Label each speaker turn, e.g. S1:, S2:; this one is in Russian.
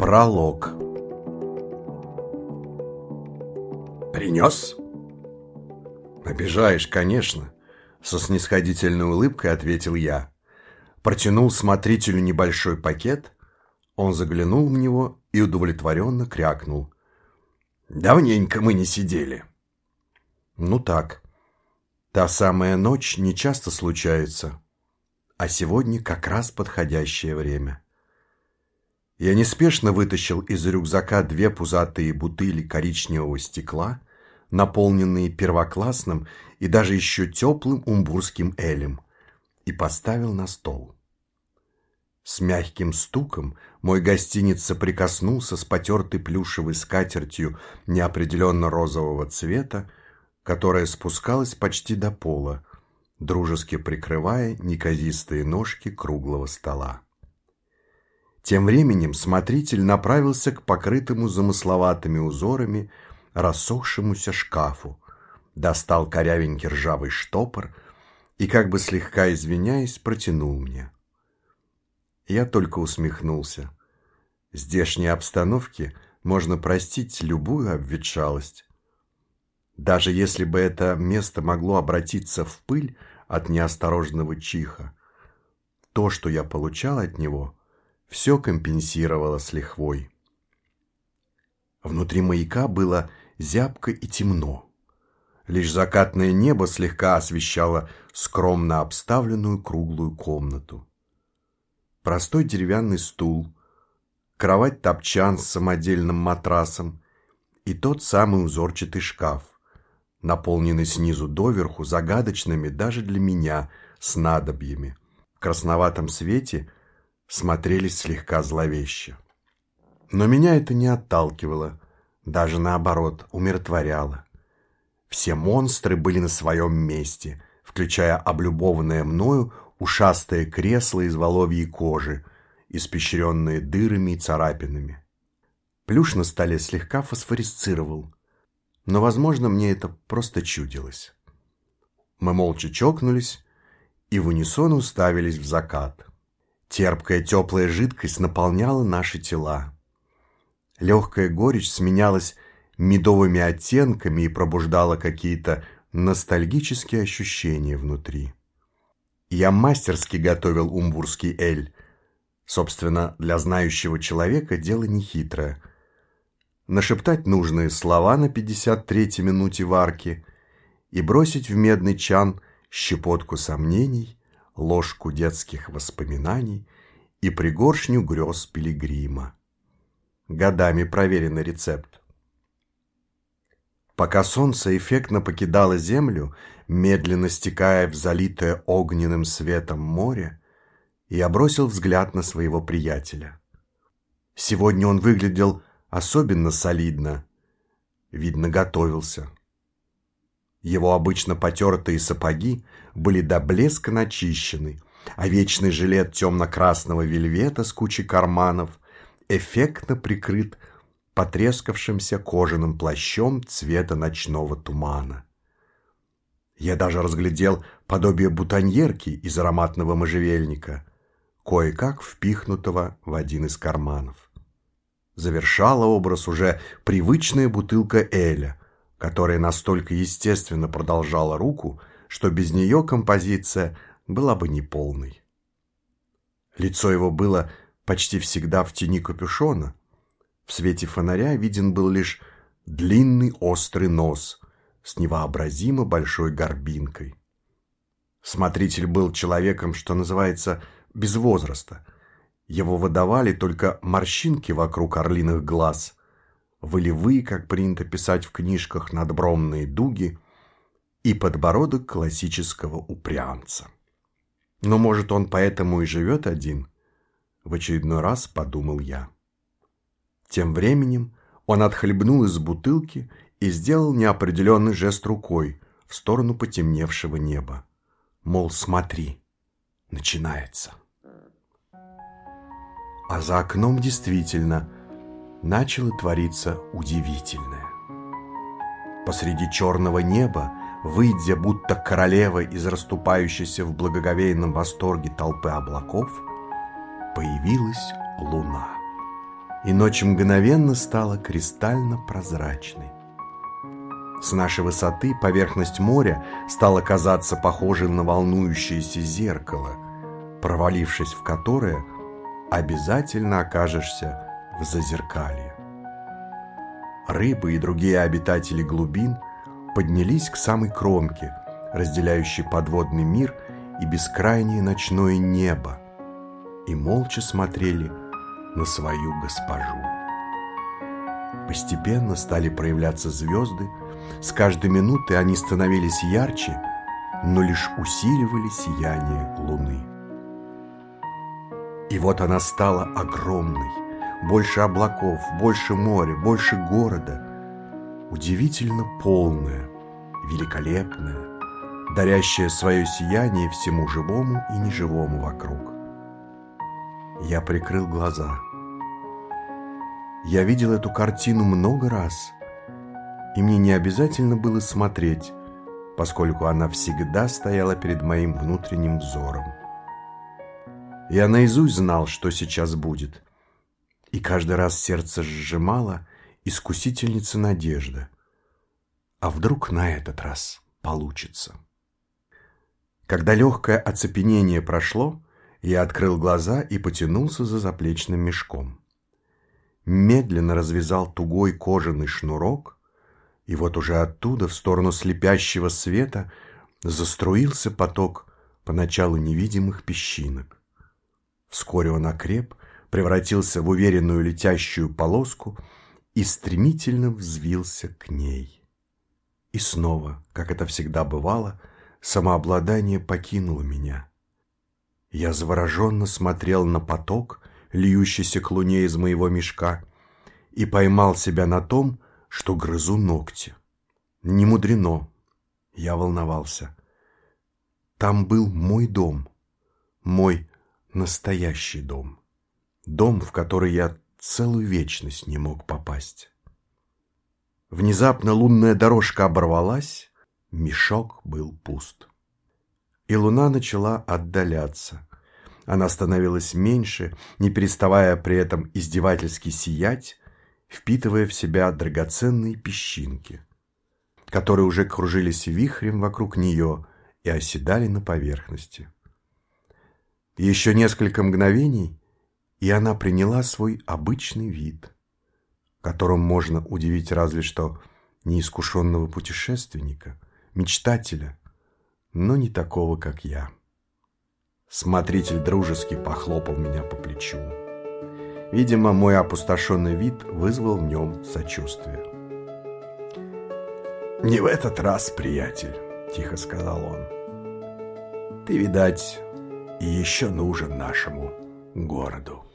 S1: Пролог «Принес?» «Обижаешь, конечно», — со снисходительной улыбкой ответил я. Протянул смотрителю небольшой пакет, он заглянул в него и удовлетворенно крякнул. «Давненько мы не сидели». «Ну так, та самая ночь нечасто случается, а сегодня как раз подходящее время». Я неспешно вытащил из рюкзака две пузатые бутыли коричневого стекла, наполненные первоклассным и даже еще теплым умбурским элем, и поставил на стол. С мягким стуком мой гостиниц соприкоснулся с потертой плюшевой скатертью неопределенно розового цвета, которая спускалась почти до пола, дружески прикрывая неказистые ножки круглого стола. Тем временем смотритель направился к покрытому замысловатыми узорами рассохшемуся шкафу, достал корявенький ржавый штопор и, как бы слегка извиняясь, протянул мне. Я только усмехнулся. Здешней обстановке можно простить любую обветшалость. Даже если бы это место могло обратиться в пыль от неосторожного чиха, то, что я получал от него – все компенсировало с лихвой. Внутри маяка было зябко и темно. Лишь закатное небо слегка освещало скромно обставленную круглую комнату. Простой деревянный стул, кровать-топчан с самодельным матрасом и тот самый узорчатый шкаф, наполненный снизу доверху загадочными даже для меня снадобьями. В красноватом свете – смотрелись слегка зловеще. Но меня это не отталкивало, даже наоборот, умиротворяло. Все монстры были на своем месте, включая облюбованное мною ушастое кресло из воловьей кожи, испещренные дырами и царапинами. Плюш на столе слегка фосфорисцировал, но, возможно, мне это просто чудилось. Мы молча чокнулись и в унисон уставились в закат. Терпкая теплая жидкость наполняла наши тела. Легкая горечь сменялась медовыми оттенками и пробуждала какие-то ностальгические ощущения внутри. Я мастерски готовил умбурский эль. Собственно, для знающего человека дело нехитрое. Нашептать нужные слова на 53-й минуте варки и бросить в медный чан щепотку сомнений ложку детских воспоминаний и пригоршню грез пилигрима. Годами проверенный рецепт. Пока солнце эффектно покидало землю, медленно стекая в залитое огненным светом море, я бросил взгляд на своего приятеля. Сегодня он выглядел особенно солидно. Видно, готовился. Его обычно потертые сапоги были до блеска начищены, а вечный жилет темно-красного вельвета с кучей карманов эффектно прикрыт потрескавшимся кожаным плащом цвета ночного тумана. Я даже разглядел подобие бутоньерки из ароматного можжевельника, кое-как впихнутого в один из карманов. Завершала образ уже привычная бутылка Эля, которая настолько естественно продолжала руку, что без нее композиция была бы неполной. Лицо его было почти всегда в тени капюшона. В свете фонаря виден был лишь длинный острый нос с невообразимо большой горбинкой. Смотритель был человеком, что называется, без возраста. Его выдавали только морщинки вокруг орлиных глаз – волевые, как принято писать в книжках, надбромные дуги и подбородок классического упрямца. Но, может, он поэтому и живет один? В очередной раз подумал я. Тем временем он отхлебнул из бутылки и сделал неопределенный жест рукой в сторону потемневшего неба. Мол, смотри, начинается. А за окном действительно – начало твориться удивительное. Посреди черного неба, выйдя будто королева из расступающейся в благоговейном восторге толпы облаков, появилась луна. и ночь мгновенно стала кристально прозрачной. С нашей высоты поверхность моря стала казаться похожей на волнующееся зеркало, провалившись в которое, обязательно окажешься в зазеркалье. Рыбы и другие обитатели глубин поднялись к самой кромке, разделяющей подводный мир и бескрайнее ночное небо, и молча смотрели на свою госпожу. Постепенно стали проявляться звезды, с каждой минутой они становились ярче, но лишь усиливали сияние луны. И вот она стала огромной, больше облаков, больше моря, больше города, удивительно полная, великолепная, дарящая свое сияние всему живому и неживому вокруг. Я прикрыл глаза. Я видел эту картину много раз, и мне не обязательно было смотреть, поскольку она всегда стояла перед моим внутренним взором. Я наизусть знал, что сейчас будет, и каждый раз сердце сжимало искусительница надежда. А вдруг на этот раз получится? Когда легкое оцепенение прошло, я открыл глаза и потянулся за заплечным мешком. Медленно развязал тугой кожаный шнурок, и вот уже оттуда, в сторону слепящего света, заструился поток поначалу невидимых песчинок. Вскоре он окреп, превратился в уверенную летящую полоску и стремительно взвился к ней. И снова, как это всегда бывало, самообладание покинуло меня. Я завороженно смотрел на поток, льющийся к луне из моего мешка, и поймал себя на том, что грызу ногти. Не мудрено. Я волновался. Там был мой дом, мой настоящий дом. Дом, в который я целую вечность не мог попасть. Внезапно лунная дорожка оборвалась, мешок был пуст и луна начала отдаляться. Она становилась меньше, не переставая при этом издевательски сиять, впитывая в себя драгоценные песчинки, которые уже кружились вихрем вокруг нее и оседали на поверхности. Еще несколько мгновений, и она приняла свой обычный вид, которым можно удивить разве что неискушенного путешественника, мечтателя, но не такого, как я. Смотритель дружески похлопал меня по плечу. Видимо, мой опустошенный вид вызвал в нем сочувствие. «Не в этот раз, приятель», — тихо сказал он. «Ты, видать, еще нужен нашему городу».